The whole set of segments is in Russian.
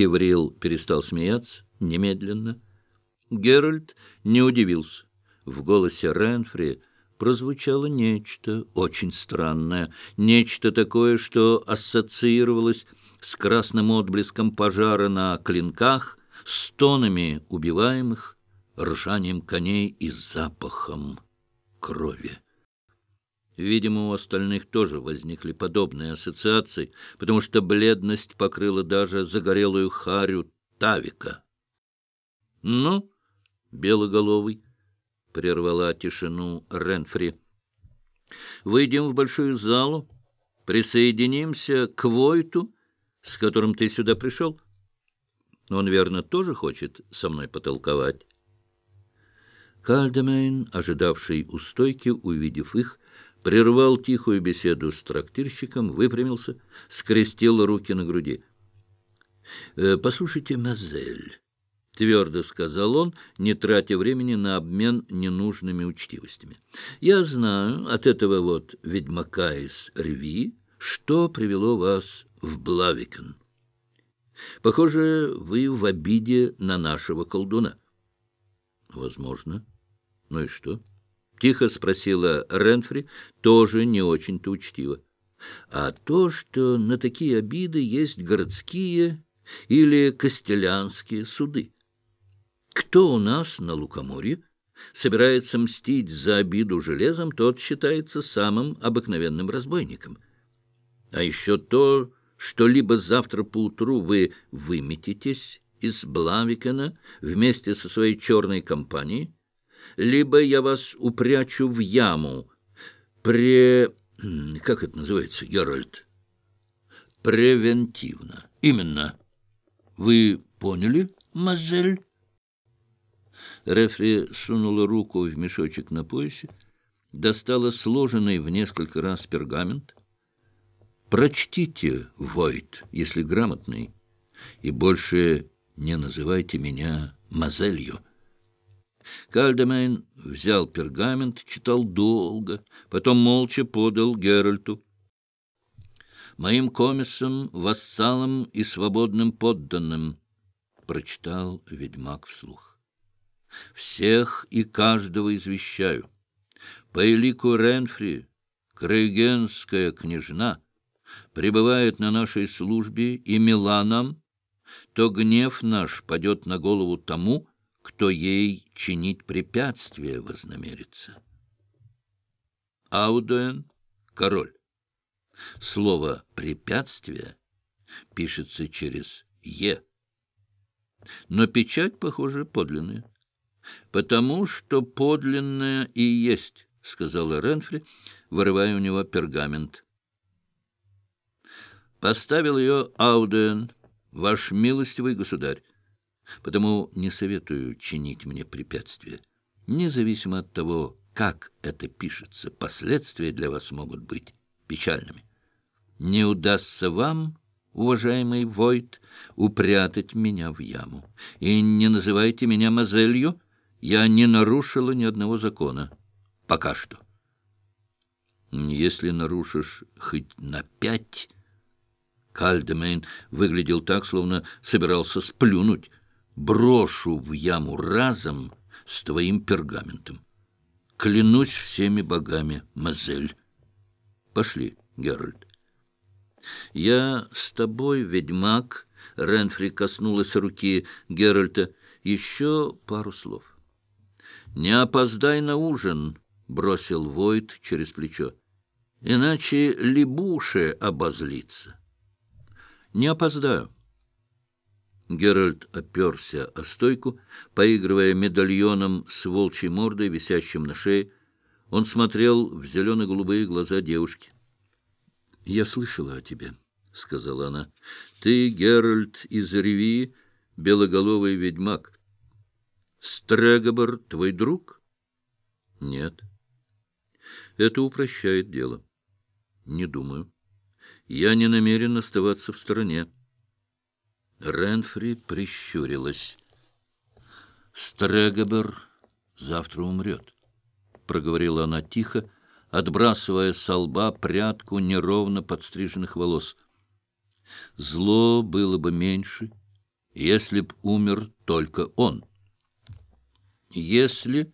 Кеврил перестал смеяться немедленно. Геральт не удивился. В голосе Ренфри прозвучало нечто очень странное, нечто такое, что ассоциировалось с красным отблеском пожара на клинках, с тонами убиваемых, ржанием коней и запахом крови. Видимо, у остальных тоже возникли подобные ассоциации, потому что бледность покрыла даже загорелую харю Тавика. — Ну, белоголовый, — прервала тишину Ренфри, — выйдем в большую залу, присоединимся к Войту, с которым ты сюда пришел. Он, верно, тоже хочет со мной потолковать. Кальдемейн, ожидавший у стойки, увидев их, прервал тихую беседу с трактирщиком, выпрямился, скрестил руки на груди. «Э, — Послушайте, Мазель, — твердо сказал он, не тратя времени на обмен ненужными учтивостями. — Я знаю от этого вот ведьмака из Рви, что привело вас в Блавикен. Похоже, вы в обиде на нашего колдуна. — Возможно. Ну и что? —— тихо спросила Ренфри, тоже не очень-то учтиво. — А то, что на такие обиды есть городские или костелянские суды. Кто у нас на Лукоморье собирается мстить за обиду железом, тот считается самым обыкновенным разбойником. А еще то, что либо завтра поутру вы выметитесь из Блавикена вместе со своей черной компанией, либо я вас упрячу в яму. Пре... Как это называется, Геральт? Превентивно. Именно. Вы поняли, мазель? Рефри сунула руку в мешочек на поясе, достала сложенный в несколько раз пергамент. Прочтите, Войт, если грамотный, и больше не называйте меня мазелью. Кальдемейн взял пергамент, читал долго, потом молча подал Геральту. «Моим комиссом, вассалом и свободным подданным», — прочитал ведьмак вслух. «Всех и каждого извещаю. По элику Ренфри, крейгенская княжна, пребывает на нашей службе и мила нам, то гнев наш падет на голову тому, кто ей чинить препятствия вознамерится. Аудуэн — король. Слово «препятствие» пишется через «е». Но печать, похоже, подлинная. «Потому что подлинная и есть», — сказала Ренфри, вырывая у него пергамент. «Поставил ее Аудуэн, ваш милостивый государь. Потому не советую чинить мне препятствия. Независимо от того, как это пишется, последствия для вас могут быть печальными. Не удастся вам, уважаемый Войт, упрятать меня в яму. И не называйте меня мазелью, я не нарушила ни одного закона. Пока что. Если нарушишь хоть на пять... Кальдемейн выглядел так, словно собирался сплюнуть брошу в яму разом с твоим пергаментом. Клянусь всеми богами, Мазель. Пошли, Геральт. Я с тобой, ведьмак, Ренфри коснулась руки Геральта. Еще пару слов. Не опоздай на ужин, бросил Войт через плечо. Иначе Либуше обозлится. Не опоздаю. Геральт оперся о стойку, поигрывая медальоном с волчьей мордой, висящим на шее. Он смотрел в зелено-голубые глаза девушки. — Я слышала о тебе, — сказала она. — Ты, Геральт из Реви, белоголовый ведьмак. Стрегобор твой друг? — Нет. — Это упрощает дело. — Не думаю. Я не намерен оставаться в стороне. Ренфри прищурилась. «Стрегобер завтра умрет», — проговорила она тихо, отбрасывая со лба прядку неровно подстриженных волос. «Зло было бы меньше, если б умер только он. Если,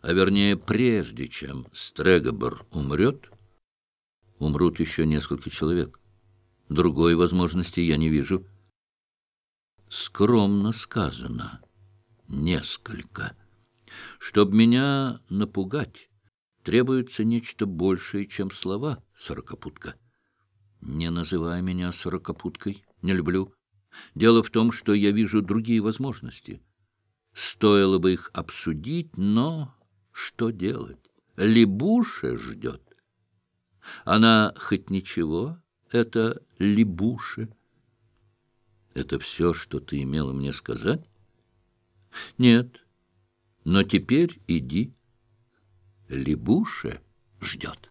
а вернее прежде, чем Стрегобор умрет, умрут еще несколько человек. Другой возможности я не вижу. Скромно сказано. Несколько. Чтоб меня напугать, требуется нечто большее, чем слова, сорокопутка. Не называй меня сорокопуткой, не люблю. Дело в том, что я вижу другие возможности. Стоило бы их обсудить, но что делать? Либуша ждет. Она хоть ничего, это Либуша. Это все, что ты имела мне сказать? Нет, но теперь иди. Либуша ждет.